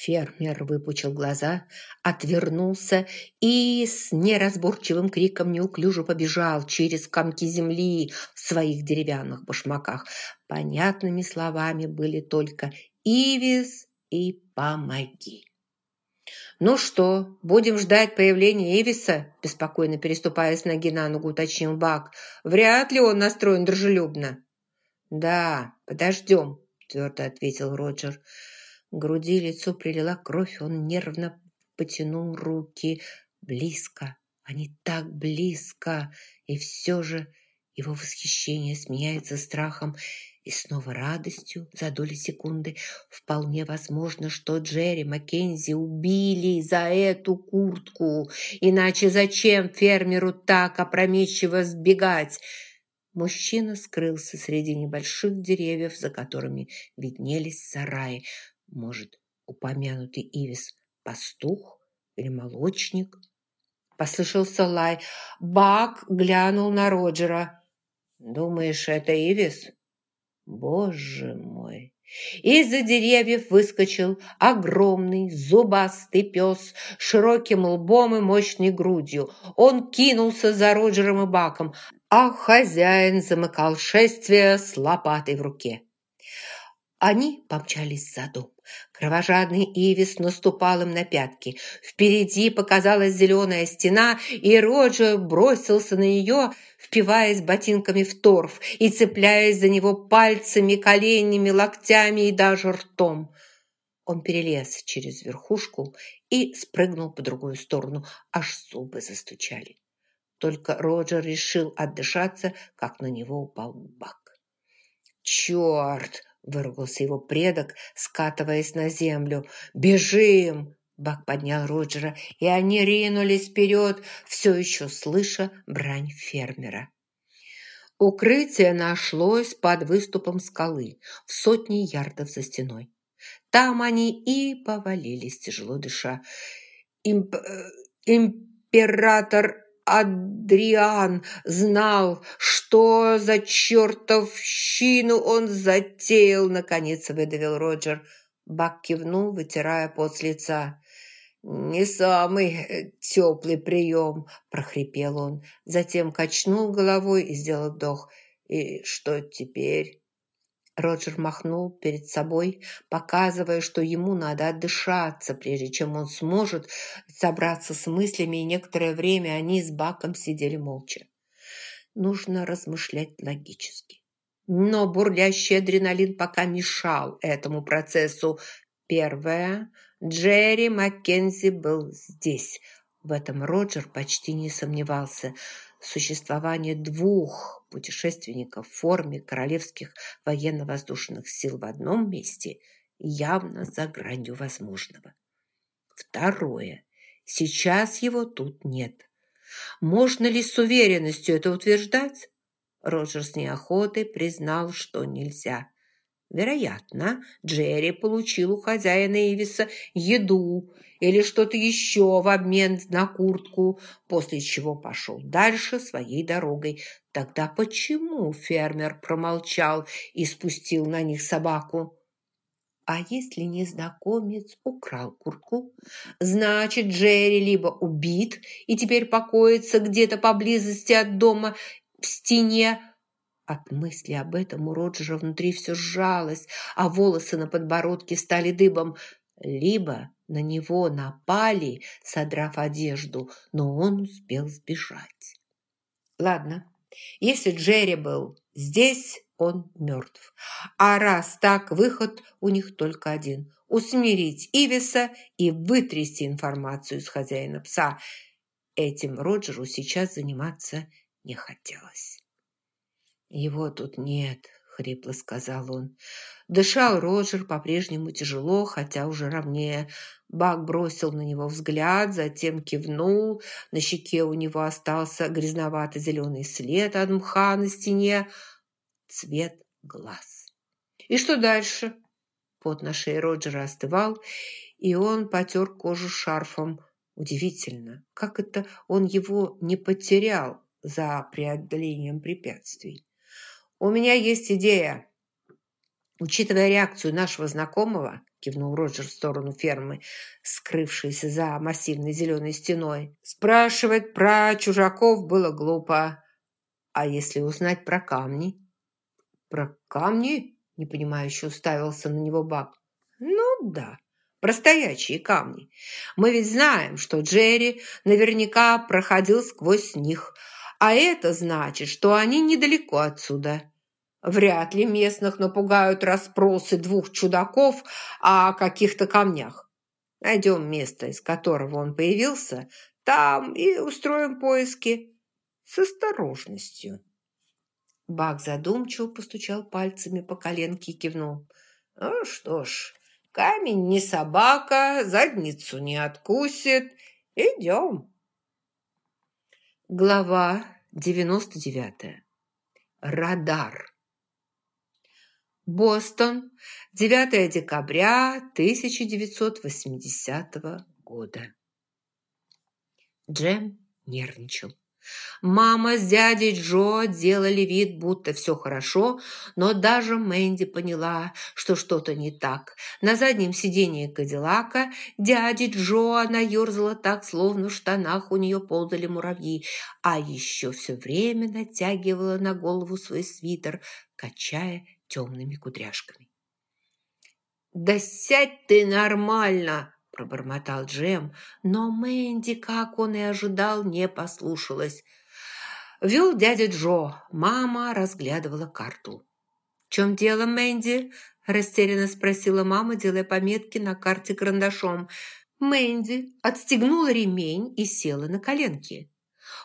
Фермер выпучил глаза, отвернулся и с неразборчивым криком неуклюже побежал через комки земли в своих деревянных башмаках. Понятными словами были только «Ивис» и «Помоги». «Ну что, будем ждать появления Ивиса?» беспокойно переступая с ноги на ногу, уточнил Бак. «Вряд ли он настроен дружелюбно». «Да, подождем», твердо ответил Роджер. Груди лицо прилила кровь, он нервно потянул руки. Близко, они так близко, и все же его восхищение сменяется страхом и снова радостью за доли секунды. Вполне возможно, что Джерри Маккензи убили за эту куртку. Иначе зачем фермеру так опрометчиво сбегать? Мужчина скрылся среди небольших деревьев, за которыми виднелись сараи. Может, упомянутый Ивис пастух или молочник? Послышался лай. Бак глянул на Роджера. «Думаешь, это Ивис?» «Боже мой!» Из-за деревьев выскочил огромный зубастый пес с широким лбом и мощной грудью. Он кинулся за Роджером и Баком, а хозяин замыкал шествие с лопатой в руке. Они помчались за дом. Кровожадный Ивис наступал им на пятки. Впереди показалась зеленая стена, и Роджер бросился на нее, впиваясь ботинками в торф и цепляясь за него пальцами, коленями, локтями и даже ртом. Он перелез через верхушку и спрыгнул по другую сторону, аж зубы застучали. Только Роджер решил отдышаться, как на него упал бак. «Черт!» – выругался его предок, скатываясь на землю. «Бежим!» Бак поднял Роджера, и они ринулись вперед, все еще слыша брань фермера. Укрытие нашлось под выступом скалы в сотни ярдов за стеной. Там они и повалились, тяжело дыша. Имп... Э, император Адриан знал, что за чертовщину он затеял, наконец выдавил Роджер. Бак кивнул, вытирая пот с лица. «Не самый э, теплый прием», – прохрипел он. Затем качнул головой и сделал вдох. «И что теперь?» Роджер махнул перед собой, показывая, что ему надо отдышаться, прежде чем он сможет собраться с мыслями, и некоторое время они с Баком сидели молча. Нужно размышлять логически. Но бурлящий адреналин пока мешал этому процессу. Первое. Джерри Маккензи был здесь. В этом Роджер почти не сомневался – существование двух путешественников в форме королевских военно-воздушных сил в одном месте явно за гранью возможного. Второе. Сейчас его тут нет. Можно ли с уверенностью это утверждать? Роджер с неохотой признал, что нельзя. Вероятно, Джерри получил у хозяина Ивиса еду или что-то еще в обмен на куртку, после чего пошел дальше своей дорогой. Тогда почему фермер промолчал и спустил на них собаку? А если незнакомец украл куртку, значит, Джерри либо убит и теперь покоится где-то поблизости от дома в стене, от мысли об этом у Роджера внутри все сжалось, а волосы на подбородке стали дыбом. Либо на него напали, содрав одежду, но он успел сбежать. Ладно, если Джерри был здесь, он мертв. А раз так, выход у них только один – усмирить Ивиса и вытрясти информацию из хозяина пса. Этим Роджеру сейчас заниматься не хотелось. «Его тут нет», — хрипло сказал он. Дышал Роджер по-прежнему тяжело, хотя уже ровнее. Бак бросил на него взгляд, затем кивнул. На щеке у него остался грязновато-зеленый след от мха на стене. Цвет глаз. «И что дальше?» Пот на шее Роджера остывал, и он потер кожу шарфом. Удивительно, как это он его не потерял за преодолением препятствий. «У меня есть идея. Учитывая реакцию нашего знакомого, кивнул Роджер в сторону фермы, скрывшейся за массивной зеленой стеной. Спрашивать про чужаков было глупо. А если узнать про камни? Про камни? Непонимающе уставился на него Бак. Ну да, про стоячие камни. Мы ведь знаем, что Джерри наверняка проходил сквозь них, а это значит, что они недалеко отсюда. Вряд ли местных напугают расспросы двух чудаков о каких-то камнях. Найдем место, из которого он появился, там и устроим поиски с осторожностью. Бак задумчиво постучал пальцами по коленке и кивнул. Ну что ж, камень не собака, задницу не откусит. Идем. Глава девяносто девятая. Радар. Бостон, 9 декабря 1980 года. Джем нервничал. Мама с дядей Джо делали вид, будто все хорошо, но даже Мэнди поняла, что что-то не так. На заднем сиденье Кадиллака дяди Джо она ерзала так, словно в штанах у нее ползали муравьи, а еще все время натягивала на голову свой свитер, качая темными кудряшками. «Да сядь ты нормально!» – пробормотал Джем, но Мэнди, как он и ожидал, не послушалась. Вел дядя Джо, мама разглядывала карту. «В чем дело, Мэнди?» – растерянно спросила мама, делая пометки на карте карандашом. Мэнди отстегнула ремень и села на коленки.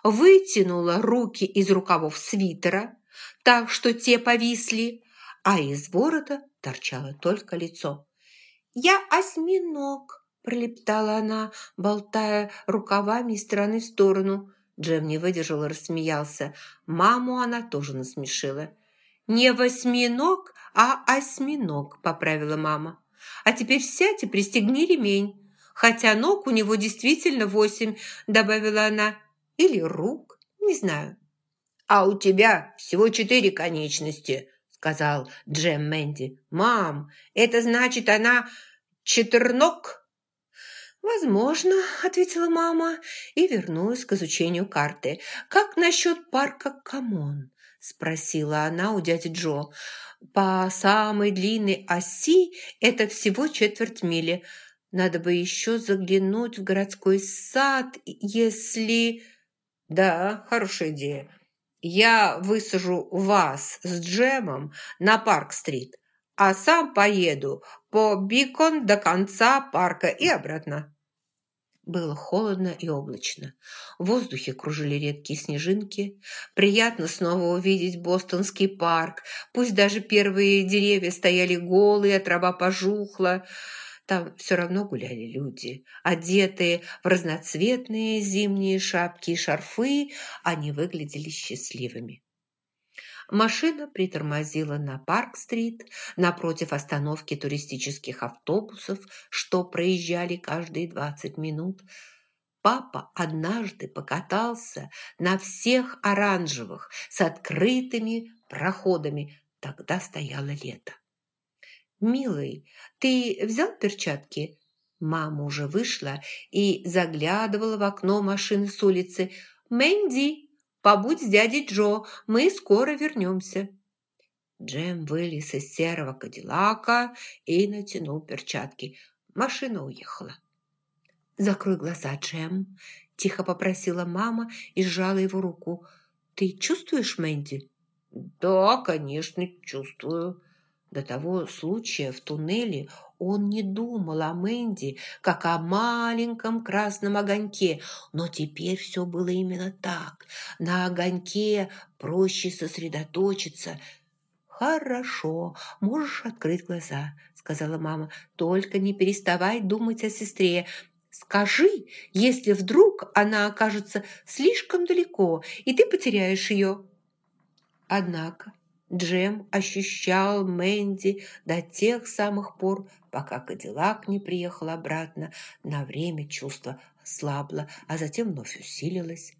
Вытянула руки из рукавов свитера, так что те повисли, а из ворота торчало только лицо. «Я осьминог!» – пролептала она, болтая рукавами из стороны в сторону. Джем не выдержал и рассмеялся. Маму она тоже насмешила. «Не восьминог, а осьминог», – поправила мама. «А теперь сядь и пристегни ремень. Хотя ног у него действительно восемь», – добавила она. «Или рук, не знаю». «А у тебя всего четыре конечности», сказал Джем Мэнди. «Мам, это значит, она четырног?» «Возможно», – ответила мама и вернулась к изучению карты. «Как насчет парка Камон?» – спросила она у дяди Джо. «По самой длинной оси это всего четверть мили. Надо бы еще заглянуть в городской сад, если...» «Да, хорошая идея. Я высажу вас с Джемом на Парк-стрит, а сам поеду по Бикон до конца парка и обратно». Было холодно и облачно. В воздухе кружили редкие снежинки. Приятно снова увидеть бостонский парк. Пусть даже первые деревья стояли голые, а трава пожухла. Там все равно гуляли люди, одетые в разноцветные зимние шапки и шарфы, они выглядели счастливыми. Машина притормозила на Парк-стрит напротив остановки туристических автобусов, что проезжали каждые 20 минут. Папа однажды покатался на всех оранжевых с открытыми проходами. Тогда стояло лето. «Милый, ты взял перчатки?» Мама уже вышла и заглядывала в окно машины с улицы. «Мэнди, побудь с дядей Джо, мы скоро вернемся». Джем вылез из серого кадиллака и натянул перчатки. Машина уехала. «Закрой глаза, Джем», – тихо попросила мама и сжала его руку. «Ты чувствуешь Мэнди?» «Да, конечно, чувствую», до того случая в туннеле он не думал о Мэнди, как о маленьком красном огоньке, но теперь все было именно так. На огоньке проще сосредоточиться. «Хорошо, можешь открыть глаза», — сказала мама. «Только не переставай думать о сестре. Скажи, если вдруг она окажется слишком далеко, и ты потеряешь ее». Однако Джем ощущал Мэнди до тех самых пор, пока Кадиллак не приехал обратно. На время чувство слабло, а затем вновь усилилось.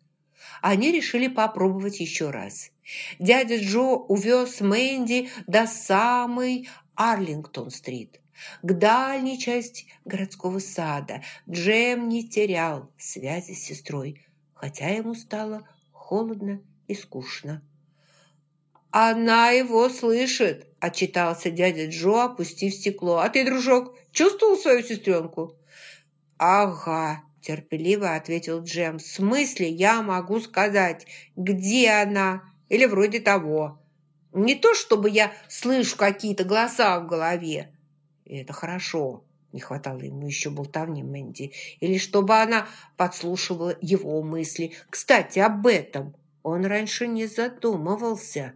Они решили попробовать еще раз. Дядя Джо увез Мэнди до самой Арлингтон-стрит. к дальней части городского сада. Джем не терял связи с сестрой, хотя ему стало холодно и скучно. «Она его слышит!» – отчитался дядя Джо, опустив стекло. «А ты, дружок, чувствовал свою сестренку?» «Ага», – терпеливо ответил Джем. «В смысле я могу сказать, где она? Или вроде того. Не то, чтобы я слышу какие-то голоса в голове. И это хорошо». Не хватало ему еще болтовни Мэнди. Или чтобы она подслушивала его мысли. Кстати, об этом он раньше не задумывался.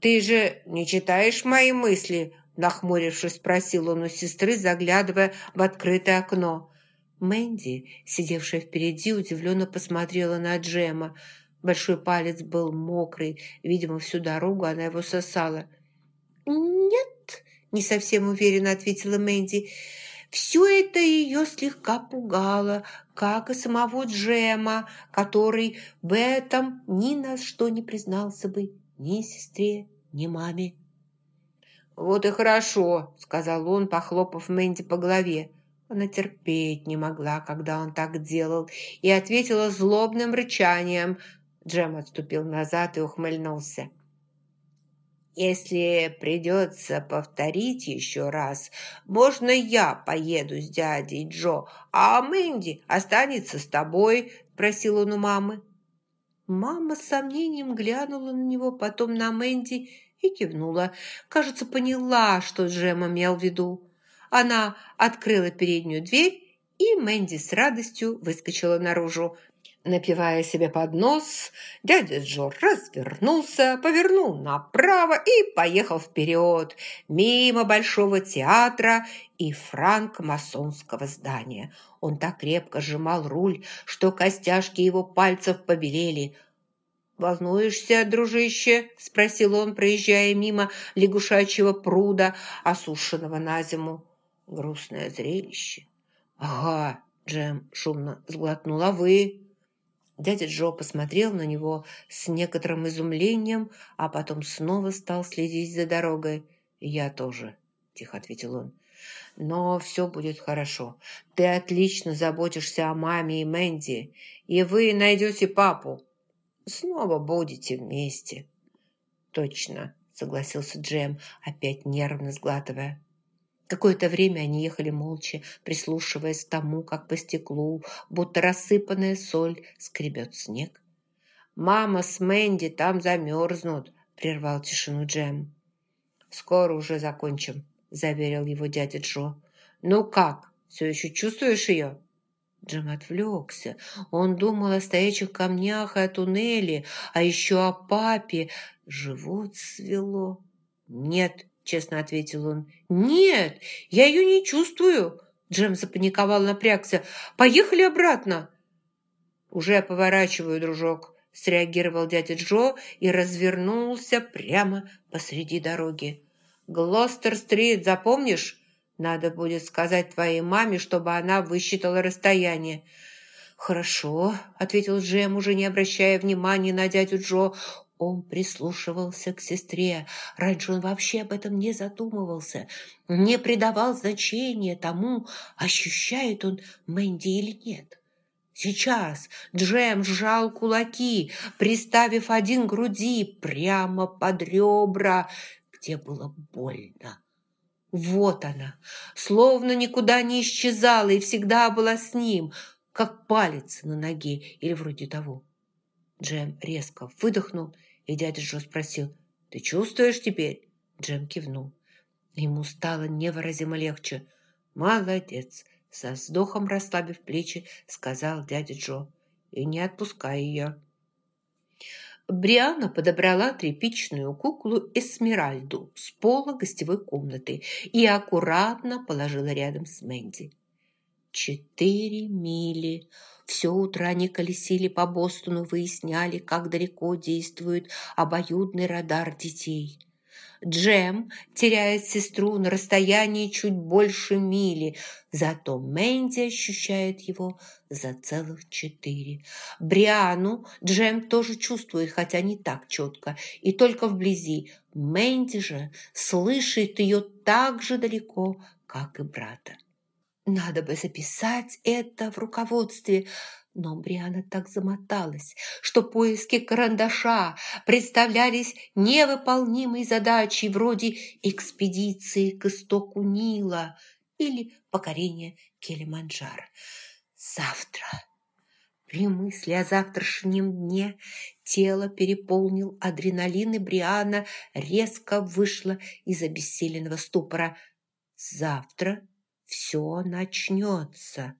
«Ты же не читаешь мои мысли?» Нахмурившись, спросил он у сестры, заглядывая в открытое окно. Мэнди, сидевшая впереди, удивленно посмотрела на Джема. Большой палец был мокрый, видимо, всю дорогу она его сосала. «Нет», – не совсем уверенно ответила Мэнди. Все это ее слегка пугало, как и самого Джема, который в этом ни на что не признался бы ни сестре, ни маме. «Вот и хорошо», — сказал он, похлопав Мэнди по голове. Она терпеть не могла, когда он так делал, и ответила злобным рычанием. Джем отступил назад и ухмыльнулся. «Если придется повторить еще раз, можно я поеду с дядей Джо, а Мэнди останется с тобой?» – просил он у мамы. Мама с сомнением глянула на него, потом на Мэнди и кивнула. Кажется, поняла, что Джем имел в виду. Она открыла переднюю дверь, и Мэнди с радостью выскочила наружу. Напивая себе под нос, дядя Джо развернулся, повернул направо и поехал вперед, мимо Большого театра и франк-масонского здания. Он так крепко сжимал руль, что костяшки его пальцев побелели. «Волнуешься, дружище?» – спросил он, проезжая мимо лягушачьего пруда, осушенного на зиму. Грустное зрелище. «Ага», – Джем шумно сглотнул, – «а вы?» Дядя Джо посмотрел на него с некоторым изумлением, а потом снова стал следить за дорогой. «Я тоже», – тихо ответил он. «Но все будет хорошо. Ты отлично заботишься о маме и Мэнди, и вы найдете папу. Снова будете вместе». «Точно», – согласился Джем, опять нервно сглатывая. Какое-то время они ехали молча, прислушиваясь к тому, как по стеклу, будто рассыпанная соль, скребет снег. «Мама с Мэнди там замерзнут», – прервал тишину Джем. «Скоро уже закончим», – заверил его дядя Джо. «Ну как, все еще чувствуешь ее?» Джем отвлекся. Он думал о стоячих камнях и о туннеле, а еще о папе. Живот свело. «Нет», честно ответил он. «Нет, я ее не чувствую!» Джем запаниковал, напрягся. «Поехали обратно!» «Уже поворачиваю, дружок», – среагировал дядя Джо и развернулся прямо посреди дороги. «Глостер-стрит, запомнишь? Надо будет сказать твоей маме, чтобы она высчитала расстояние». «Хорошо», – ответил Джем, уже не обращая внимания на дядю Джо. Он прислушивался к сестре. Раньше он вообще об этом не задумывался, не придавал значения тому, ощущает он Мэнди или нет. Сейчас Джем сжал кулаки, приставив один груди прямо под ребра, где было больно. Вот она, словно никуда не исчезала и всегда была с ним, как палец на ноге или вроде того. Джем резко выдохнул и дядя Джо спросил, «Ты чувствуешь теперь?» Джем кивнул. Ему стало невыразимо легче. «Молодец!» Со вздохом расслабив плечи, сказал дядя Джо. «И не отпускай ее!» Бриана подобрала тряпичную куклу Эсмеральду с пола гостевой комнаты и аккуратно положила рядом с Мэнди. Четыре мили. Все утро они колесили по Бостону, выясняли, как далеко действует обоюдный радар детей. Джем теряет сестру на расстоянии чуть больше мили, зато Мэнди ощущает его за целых четыре. Бриану Джем тоже чувствует, хотя не так четко, и только вблизи. Мэнди же слышит ее так же далеко, как и брата. Надо бы записать это в руководстве, но Бриана так замоталась, что поиски карандаша представлялись невыполнимой задачей вроде экспедиции к истоку Нила или покорения Килиманджаро. Завтра. При мысли о завтрашнем дне тело переполнил адреналин, и Бриана резко вышла из обессиленного ступора. Завтра все начнется.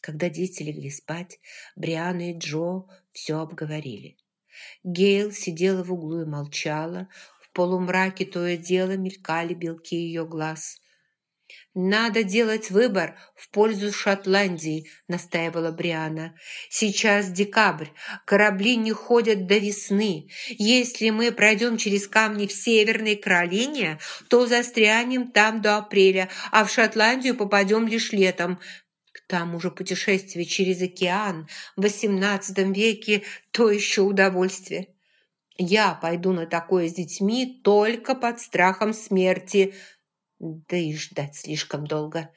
Когда дети легли спать, Бриана и Джо все обговорили. Гейл сидела в углу и молчала. В полумраке то и дело мелькали белки ее глаз. «Надо делать выбор в пользу Шотландии», – настаивала Бриана. «Сейчас декабрь, корабли не ходят до весны. Если мы пройдем через камни в Северной Каролине, то застрянем там до апреля, а в Шотландию попадем лишь летом. Там уже путешествие через океан в XVIII веке – то еще удовольствие. Я пойду на такое с детьми только под страхом смерти, да и ждать слишком долго.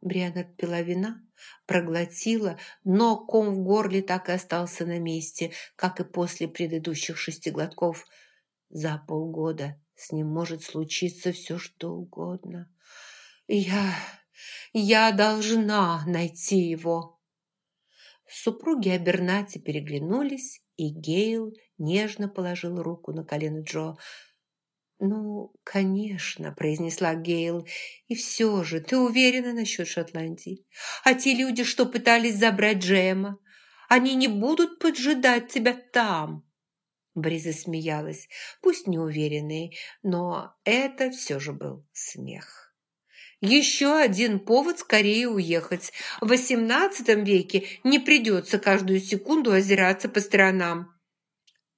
Бриана отпила вина, проглотила, но ком в горле так и остался на месте, как и после предыдущих шести глотков. За полгода с ним может случиться все, что угодно. Я... Я должна найти его. Супруги Абернати переглянулись, и Гейл нежно положил руку на колено Джо. «Ну, конечно», – произнесла Гейл. «И все же, ты уверена насчет Шотландии? А те люди, что пытались забрать Джема, они не будут поджидать тебя там?» Бриза смеялась, пусть неуверенный, но это все же был смех. Еще один повод скорее уехать. В XVIII веке не придется каждую секунду озираться по сторонам.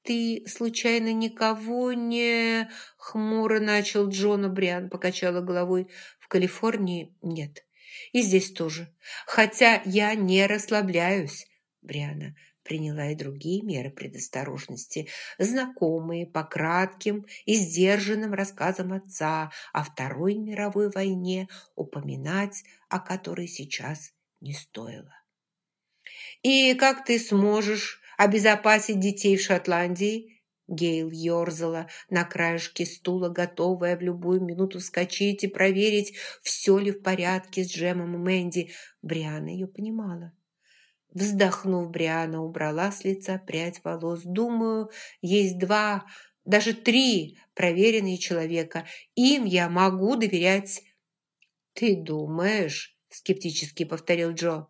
«Ты, случайно, никого не...» — хмуро начал Джона Бриан, покачала головой. «В Калифорнии нет. И здесь тоже. Хотя я не расслабляюсь, Бриана приняла и другие меры предосторожности, знакомые по кратким и сдержанным рассказам отца о Второй мировой войне, упоминать о которой сейчас не стоило. «И как ты сможешь обезопасить детей в Шотландии?» Гейл ерзала на краешке стула, готовая в любую минуту вскочить и проверить, все ли в порядке с Джемом и Мэнди. Бриана ее понимала. Вздохнув, Бриана убрала с лица прядь волос. «Думаю, есть два, даже три проверенные человека. Им я могу доверять». «Ты думаешь?» – скептически повторил Джо.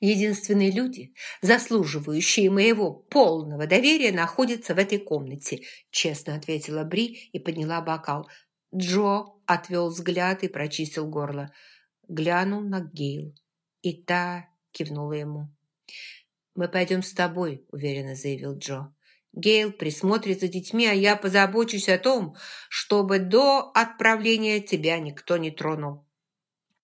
«Единственные люди, заслуживающие моего полного доверия, находятся в этой комнате», – честно ответила Бри и подняла бокал. Джо отвел взгляд и прочистил горло. Глянул на Гейл, и та кивнула ему. «Мы пойдем с тобой», – уверенно заявил Джо. «Гейл присмотрит за детьми, а я позабочусь о том, чтобы до отправления тебя никто не тронул».